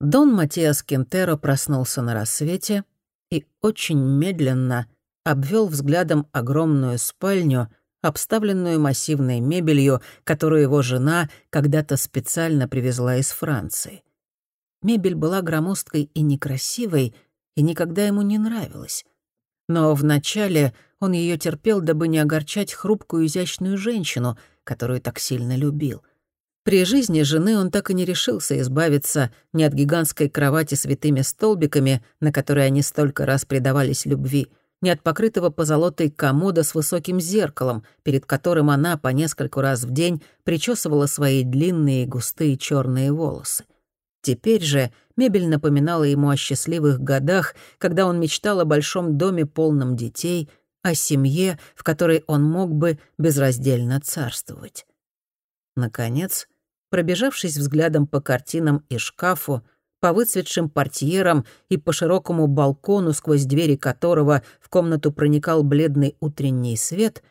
Дон Матиас Кентеро проснулся на рассвете и очень медленно обвел взглядом огромную спальню, обставленную массивной мебелью, которую его жена когда-то специально привезла из Франции. Мебель была громоздкой и некрасивой, и никогда ему не нравилась. Но вначале он ее терпел, дабы не огорчать хрупкую изящную женщину, которую так сильно любил — при жизни жены он так и не решился избавиться ни от гигантской кровати с витыми столбиками, на которой они столько раз предавались любви, ни от покрытого позолотой комода с высоким зеркалом, перед которым она по нескольку раз в день причесывала свои длинные густые черные волосы. Теперь же мебель напоминала ему о счастливых годах, когда он мечтал о большом доме, полном детей, о семье, в которой он мог бы безраздельно царствовать. Наконец, пробежавшись взглядом по картинам и шкафу, по выцветшим портьерам и по широкому балкону, сквозь двери которого в комнату проникал бледный утренний свет,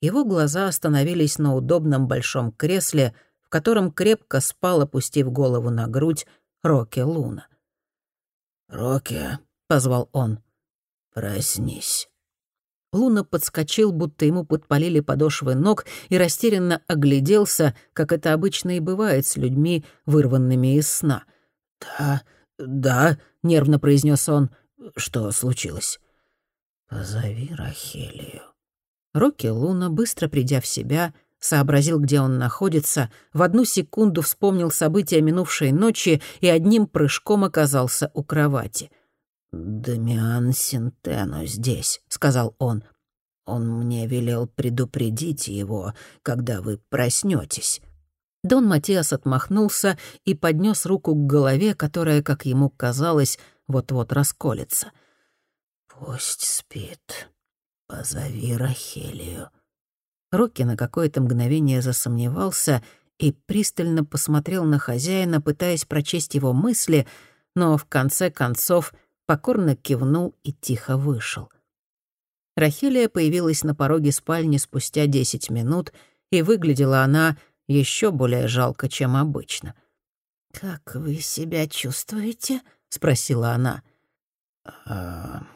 его глаза остановились на удобном большом кресле, в котором крепко спал, опустив голову на грудь, Рокки Луна. «Рокки», — позвал он, — «проснись». Луна подскочил, будто ему подпалили подошвы ног, и растерянно огляделся, как это обычно и бывает с людьми, вырванными из сна. «Да, да», — нервно произнес он. «Что случилось?» «Позови Рахелию». Рокки Луна, быстро придя в себя, сообразил, где он находится, в одну секунду вспомнил события минувшей ночи и одним прыжком оказался у кровати — «Дамиан Синтено здесь», — сказал он. «Он мне велел предупредить его, когда вы проснетесь». Дон Матиас отмахнулся и поднес руку к голове, которая, как ему казалось, вот-вот расколется. «Пусть спит. Позови Рахелию». Рокки на какое-то мгновение засомневался и пристально посмотрел на хозяина, пытаясь прочесть его мысли, но в конце концов покорно кивнул и тихо вышел. Рахилия появилась на пороге спальни спустя десять минут, и выглядела она еще более жалко, чем обычно. «Как вы себя чувствуете?» — спросила она. «А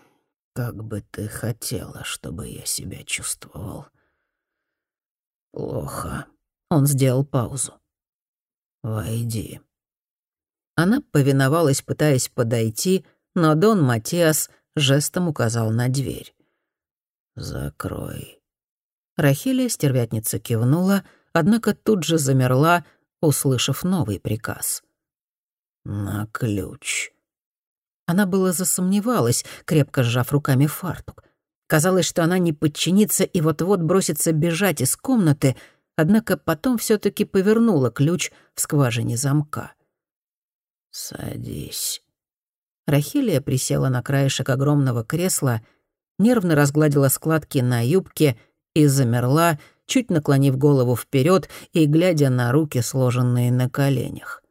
как бы ты хотела, чтобы я себя чувствовал?» «Плохо». Он сделал паузу. «Войди». Она повиновалась, пытаясь подойти, но Дон Матиас жестом указал на дверь. «Закрой». Рахилия стервятница кивнула, однако тут же замерла, услышав новый приказ. «На ключ». Она была засомневалась, крепко сжав руками фартук. Казалось, что она не подчинится и вот-вот бросится бежать из комнаты, однако потом все таки повернула ключ в скважине замка. «Садись». Рахилия присела на краешек огромного кресла, нервно разгладила складки на юбке и замерла, чуть наклонив голову вперед и глядя на руки, сложенные на коленях.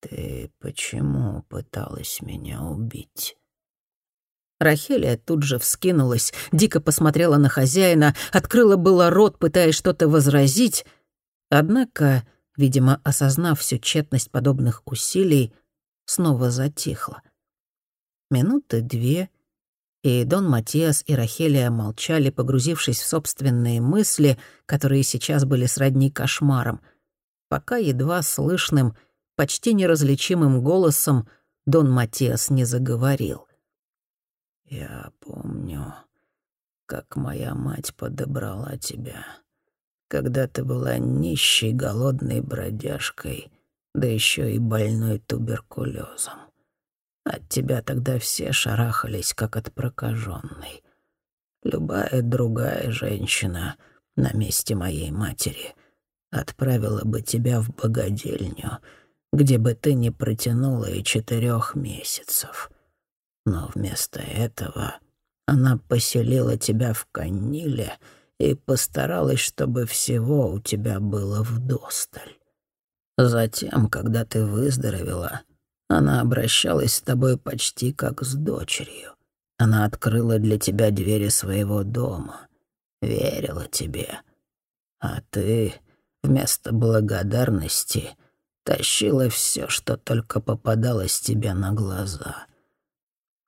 «Ты почему пыталась меня убить?» Рахелия тут же вскинулась, дико посмотрела на хозяина, открыла было рот, пытаясь что-то возразить, однако, видимо, осознав всю тщетность подобных усилий, снова затихло. Минуты две, и Дон Матиас и Рахелия молчали, погрузившись в собственные мысли, которые сейчас были сродни кошмарам, пока едва слышным, почти неразличимым голосом Дон Матиас не заговорил. «Я помню, как моя мать подобрала тебя, когда ты была нищей, голодной бродяжкой» да еще и больной туберкулезом. От тебя тогда все шарахались, как от прокаженной. Любая другая женщина на месте моей матери отправила бы тебя в богадельню, где бы ты не протянула и четырех месяцев. Но вместо этого она поселила тебя в каниле и постаралась, чтобы всего у тебя было вдосталь. Затем, когда ты выздоровела, она обращалась с тобой почти как с дочерью. Она открыла для тебя двери своего дома, верила тебе. А ты вместо благодарности тащила все, что только попадалось тебе на глаза.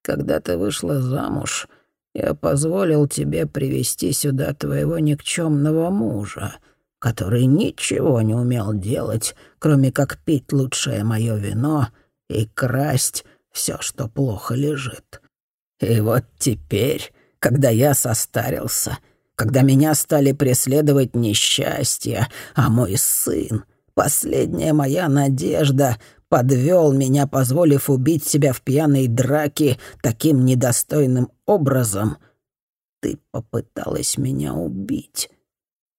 Когда ты вышла замуж, я позволил тебе привести сюда твоего никчемного мужа, который ничего не умел делать, кроме как пить лучшее мое вино и красть все, что плохо лежит. И вот теперь, когда я состарился, когда меня стали преследовать несчастья, а мой сын, последняя моя надежда, подвел меня, позволив убить себя в пьяной драке таким недостойным образом. Ты попыталась меня убить.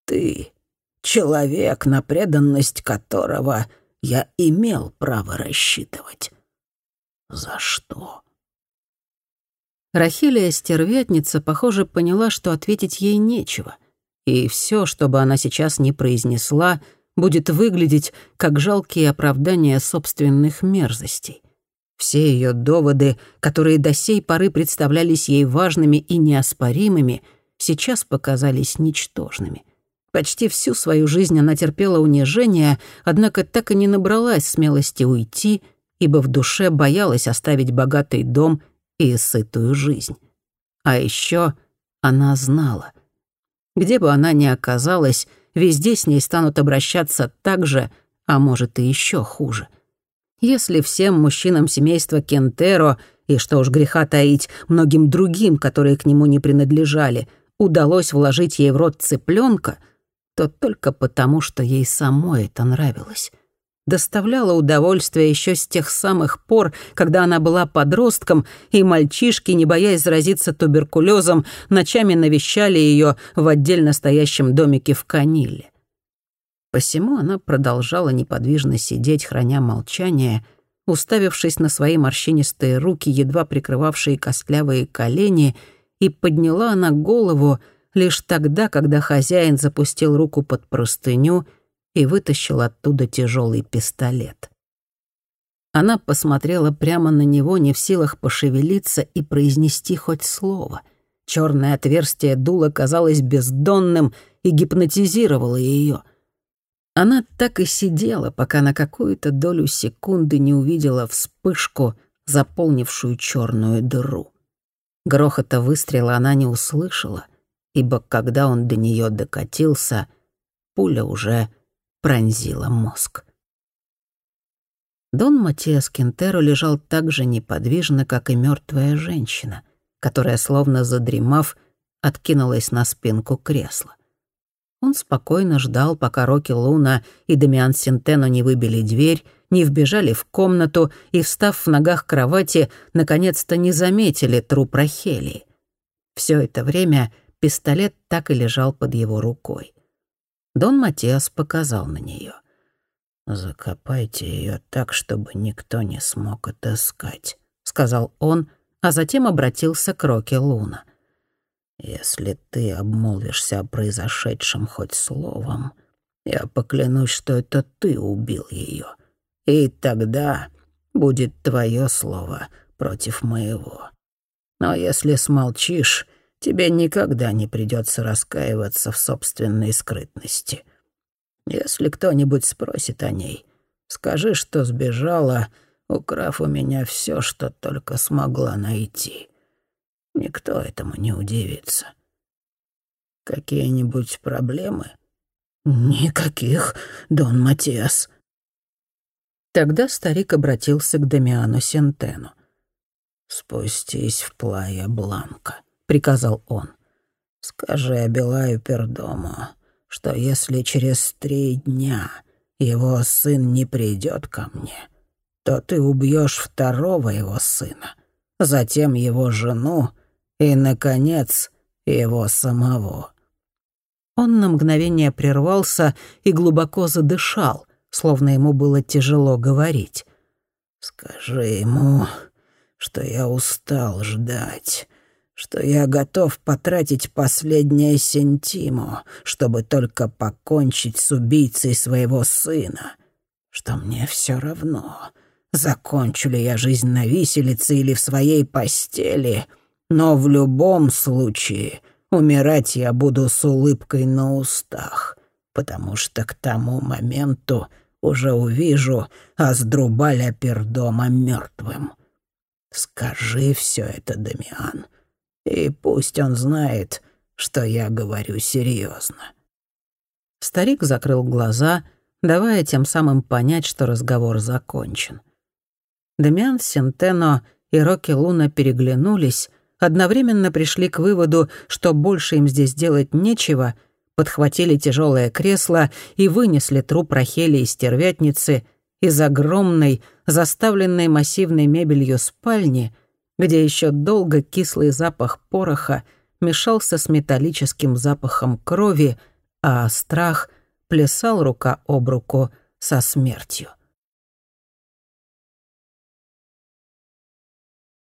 Ты — человек, на преданность которого я имел право рассчитывать. За что? Рахилия стервятница, похоже, поняла, что ответить ей нечего. И все, что бы она сейчас не произнесла — будет выглядеть как жалкие оправдания собственных мерзостей. Все ее доводы, которые до сей поры представлялись ей важными и неоспоримыми, сейчас показались ничтожными. Почти всю свою жизнь она терпела унижение, однако так и не набралась смелости уйти, ибо в душе боялась оставить богатый дом и сытую жизнь. А еще она знала. Где бы она ни оказалась, везде с ней станут обращаться так же, а может и еще хуже. Если всем мужчинам семейства Кентеро, и что уж греха таить, многим другим, которые к нему не принадлежали, удалось вложить ей в рот цыпленка, то только потому, что ей самой это нравилось доставляла удовольствие еще с тех самых пор, когда она была подростком, и мальчишки, не боясь заразиться туберкулезом, ночами навещали ее в отдельно стоящем домике в Каниле. Посему она продолжала неподвижно сидеть, храня молчание, уставившись на свои морщинистые руки, едва прикрывавшие костлявые колени, и подняла она голову лишь тогда, когда хозяин запустил руку под простыню — и вытащил оттуда тяжелый пистолет. Она посмотрела прямо на него, не в силах пошевелиться и произнести хоть слово. Черное отверстие дула казалось бездонным и гипнотизировало ее. Она так и сидела, пока на какую-то долю секунды не увидела вспышку, заполнившую черную дыру. Грохота выстрела она не услышала, ибо когда он до нее докатился, пуля уже пронзила мозг. Дон Матиас Кентеро лежал так же неподвижно, как и мертвая женщина, которая, словно задремав, откинулась на спинку кресла. Он спокойно ждал, пока Рокки Луна и Дамиан Синтено не выбили дверь, не вбежали в комнату и, встав в ногах кровати, наконец-то не заметили труп Рахелии. Все это время пистолет так и лежал под его рукой. Дон Матиас показал на нее. «Закопайте ее так, чтобы никто не смог отыскать», — сказал он, а затем обратился к Роке Луна. «Если ты обмолвишься о произошедшем хоть словом, я поклянусь, что это ты убил ее, и тогда будет твое слово против моего. Но если смолчишь, тебе никогда не придется раскаиваться в собственной скрытности. Если кто-нибудь спросит о ней, скажи, что сбежала, украв у меня все, что только смогла найти. Никто этому не удивится. Какие-нибудь проблемы? Никаких, Дон Матиас. Тогда старик обратился к Дамиану Сентену. «Спустись в Плая Бланка», приказал он. «Скажи Абилаю Пердому, что если через три дня его сын не придет ко мне, то ты убьешь второго его сына, затем его жену и, наконец, его самого». Он на мгновение прервался и глубоко задышал, словно ему было тяжело говорить. «Скажи ему, что я устал ждать, что я готов потратить последнее сентимо, чтобы только покончить с убийцей своего сына, что мне все равно, закончу ли я жизнь на виселице или в своей постели, но в любом случае умирать я буду с улыбкой на устах, потому что к тому моменту уже увижу Аздрубаля Пердома мертвым. Скажи все это, Дамиан, и пусть он знает, что я говорю серьезно. Старик закрыл глаза, давая тем самым понять, что разговор закончен. Дамиан Сентено и Рокки Луна переглянулись, одновременно пришли к выводу, что больше им здесь делать нечего, подхватили тяжелое кресло и вынесли труп Рахели из стервятницы из огромной, заставленной массивной мебелью спальни, где еще долго кислый запах пороха мешался с металлическим запахом крови, а страх плясал рука об руку со смертью.